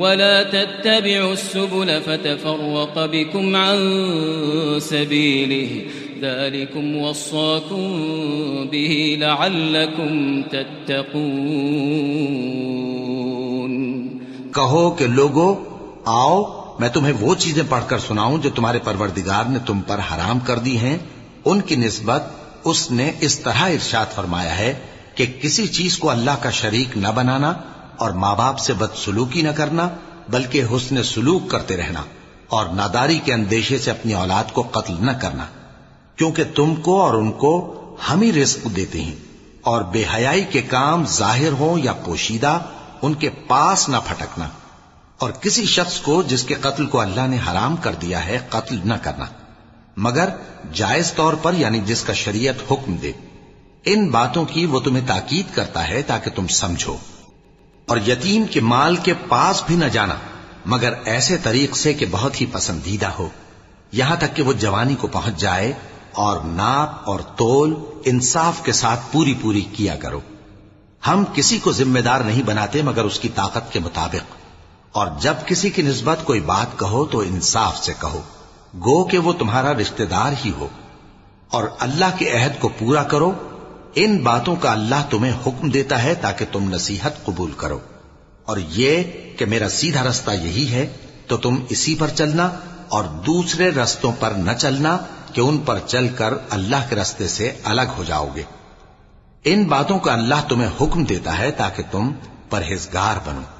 ولا تتبعوا السبل فتفرق بكم عن سبيله. ذلكم وصاكم به لعلكم تتقون. کہو کہ لوگو، آؤ، میں تمہیں وہ چیزیں پڑھ کر سناؤں جو تمہارے پروردگار نے تم پر حرام کر دی ہیں۔ ان کی نسبت اس نے اس طرح ارشاد فرمایا ہے کہ کسی چیز کو اللہ کا شریک نہ بنانا اور ماں باپ سے بد سلوکی نہ کرنا، بلکہ حسن سلوک کرتے رہنا اور ناداری کے اندیشے سے اپنی اولاد کو قتل نہ کرنا۔ کیونکہ تم کو اور ان کو ہم ہی رزق دیتے ہیں اور بے حیائی کے کام ظاہر ہوں یا پوشیدہ، ان کے پاس نہ پھٹکنا۔ اور کسی شخص کو جس کے قتل کو اللہ نے حرام کر دیا ہے، قتل نہ کرنا۔ مگر جائز طور پر یعنی جس کا شریعت حکم دے۔ ان باتوں کی وہ تمہیں تاکید کرتا ہے تاکہ تم سمجھو۔ اور یتیم کے مال کے پاس بھی نہ جانا، مگر ایسے طریق سے کہ بہت ہی پسندیدہ ہو۔ یہاں تک کہ وہ جوانی کو پہنچ جائے اور ناپ اور تول انصاف کے ساتھ پوری پوری کیا کرو۔ ہم کسی کو ذمہ دار نہیں بناتے مگر اس کی طاقت کے مطابق۔ اور جب کسی کی نسبت کوئی بات کہو تو انصاف سے کہو۔ گو کہ وہ تمہارا رشتہ دار ہی ہو۔ اور اللہ کے عہد کو پورا کرو ان باتوں کا اللہ تمہیں حکم دیتا ہے تاکہ تم نصیحت قبول کرو۔ اور یہ کہ میرا سیدھا رستہ یہی ہے، تو تم اسی پر چلنا اور دوسرے رستوں پر نہ چلنا کہ ان پر چل کر اللہ کے رستے سے الگ ہو جاؤ گے۔ ان باتوں کا اللہ تمہیں حکم دیتا ہے تاکہ تم پرہیزگار بنو۔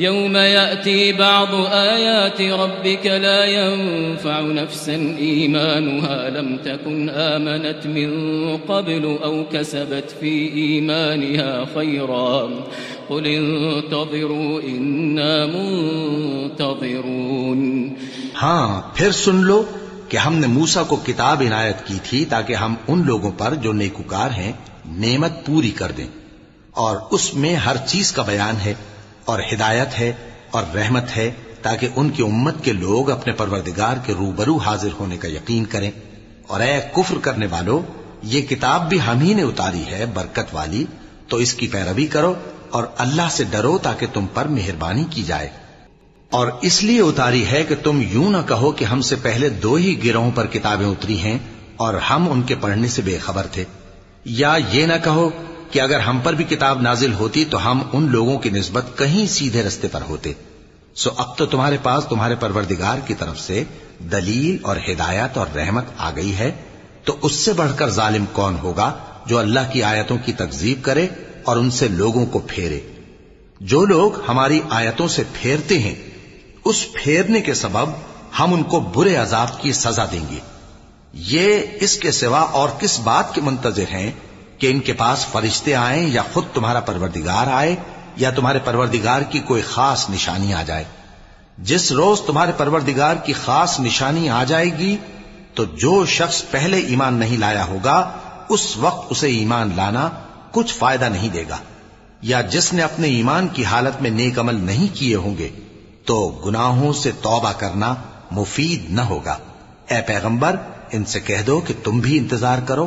يوم يأتي بعض آيات ربك لا ينفع نفسا إيمانها لم تكن آمنت من قبل أو كسبت في إيمانها خيرا قل انتظروا إنا منتظرون ہاں پھر سن لو کہ ہم نے موسا کو کتاب عنایت کی تھی تاکہ ہم ان لوگوں پر جو نیکوکار ہیں، نعمت پوری کر دیں۔ اور اس میں ہر چیز کا بیان ہے۔ اور ہدایت ہے اور رحمت ہے تاکہ ان کی امت کے لوگ اپنے پروردگار کے روبرو حاضر ہونے کا یقین کریں۔ اور اے کفر کرنے والو، یہ کتاب بھی ہم ہی نے اتاری ہے، برکت والی۔ تو اس کی پیروی کرو اور اللہ سے ڈرو تاکہ تم پر مہربانی کی جائے۔ اور اس لیے اتاری ہے کہ تم یوں نہ کہو کہ ہم سے پہلے دو ہی گروہوں پر کتابیں اتری ہیں اور ہم ان کے پڑھنے سے بے خبر تھے۔ یا یہ نہ کہو کہ اگر ہم پر بھی کتاب نازل ہوتی تو ہم ان لوگوں کی نسبت کہیں سیدھے رستے پر ہوتے۔ سو اب تو تمہارے پاس تمہارے پروردگار کی طرف سے دلیل اور ہدایت اور رحمت آ گئی ہے۔ تو اس سے بڑھ کر ظالم کون ہوگا جو اللہ کی آیتوں کی تکزیب کرے اور ان سے لوگوں کو پھیرے؟ جو لوگ ہماری آیتوں سے پھیرتے ہیں، اس پھیرنے کے سبب ہم ان کو برے عذاب کی سزا دیں گے۔ یہ اس کے سوا اور کس بات کے منتظر ہیں کہ ان کے پاس فرشتے آئیں یا خود تمہارا پروردگار آئے یا تمہارے پروردگار کی کوئی خاص نشانی آ جائے۔ جس روز تمہارے پروردگار کی خاص نشانی آ جائے گی، تو جو شخص پہلے ایمان نہیں لایا ہوگا، اس وقت اسے ایمان لانا کچھ فائدہ نہیں دے گا۔ یا جس نے اپنے ایمان کی حالت میں نیک عمل نہیں کیے ہوں گے، تو گناہوں سے توبہ کرنا مفید نہ ہوگا۔ اے پیغمبر، ان سے کہہ دو کہ تم بھی انتظار کرو۔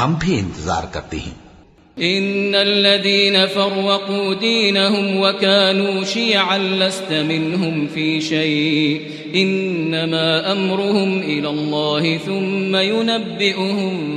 ہم بھی انتظار کرتے ہیں۔ ان الذين فرقوا دينهم وكانوا شيعا لست منهم في شيء انما امرهم الى الله ثم ينبئهم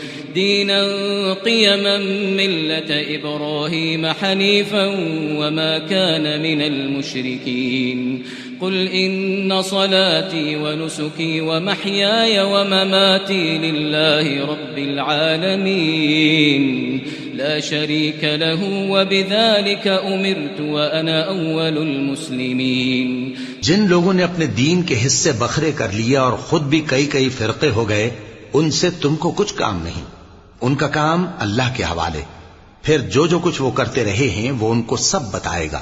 دينا قيما ملة إبراهيم حنيفا وما كان من المشركين. قل إن صلاتي ونسكي ومحياي ومماتي لله رب العالمين. لا شريك له وبذلك أمرت وأنا أول المسلمين. جن لوگوں نے اپنے دین کے حصے بکھرے کر لیا اور خود بھی کئی کئی فرقے ہو گئے، ان سے تم کو کچھ کام نہیں۔ ان کا کام اللہ کے حوالے۔ پھر جو جو کچھ وہ کرتے رہے ہیں، وہ ان کو سب بتائے گا۔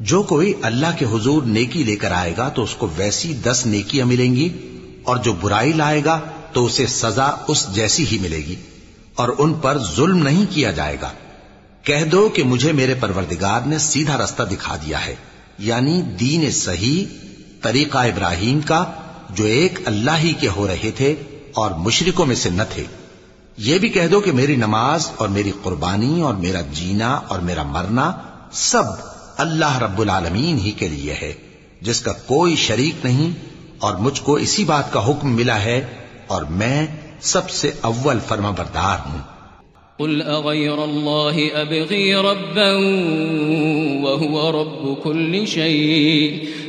جو کوئی اللہ کے حضور نیکی لے کر آئے گا، تو اس کو ویسی دس نیکیاں ملیں گی، اور جو برائی لائے گا، تو اسے سزا اس جیسی ہی ملے گی۔ اور ان پر ظلم نہیں کیا جائے گا۔ کہہ دو کہ مجھے میرے پروردگار نے سیدھا رستہ دکھا دیا ہے یعنی دین صحیح، طریقہ ابراہیم کا، جو ایک اللہ ہی کے ہو رہے تھے، اور مشرکوں میں سے نہ تھے۔ یہ بھی کہہ دو کہ میری نماز اور میری قربانی اور میرا جینا اور میرا مرنا سب اللہ رب العالمین ہی کے لیے ہے، جس کا کوئی شریک نہیں اور مجھ کو اسی بات کا حکم ملا ہے اور میں سب سے اول فرما بردار ہوں۔ قل أغير الله أبغي ربا وهو رب كل شيء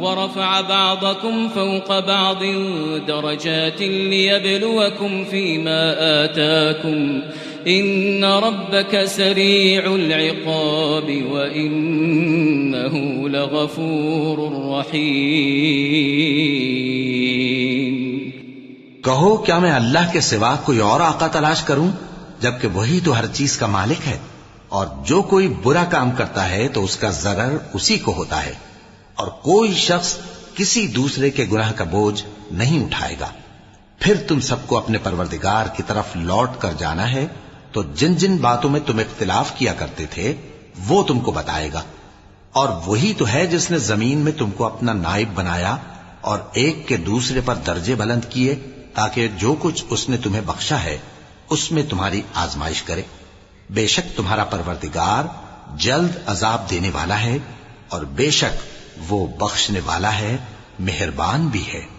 ورفع بعضكم فوق بعض درجات ليبلوكم فيما آتاكم. إن ربك سريع العقاب وإنه لغفور رحيم. کہو، کیا میں اللہ کے سوا کوئی اور آقا تلاش کروں؟ جبکہ وہی تو ہر چیز کا مالک ہے، اور جو کوئی برا کام کرتا ہے تو اس کا ضرر اسی کو ہوتا ہے۔ اور کوئی شخص کسی دوسرے کے گناہ کا بوجھ نہیں اٹھائے گا۔ پھر تم سب کو اپنے پروردگار کی طرف لوٹ کر جانا ہے۔ تو جن جن باتوں میں تم اختلاف کیا کرتے تھے، وہ تم کو بتائے گا۔ اور وہی تو ہے جس نے زمین میں تم کو اپنا نائب بنایا اور ایک کے دوسرے پر درجے بلند کیے تاکہ جو کچھ اس نے تمہیں بخشا ہے، اس میں تمہاری آزمائش کرے۔ بے شک تمہارا پروردگار جلد عذاب دینے والا ہے اور بے شک وہ بخشنے والا ہے مہربان بھی ہے۔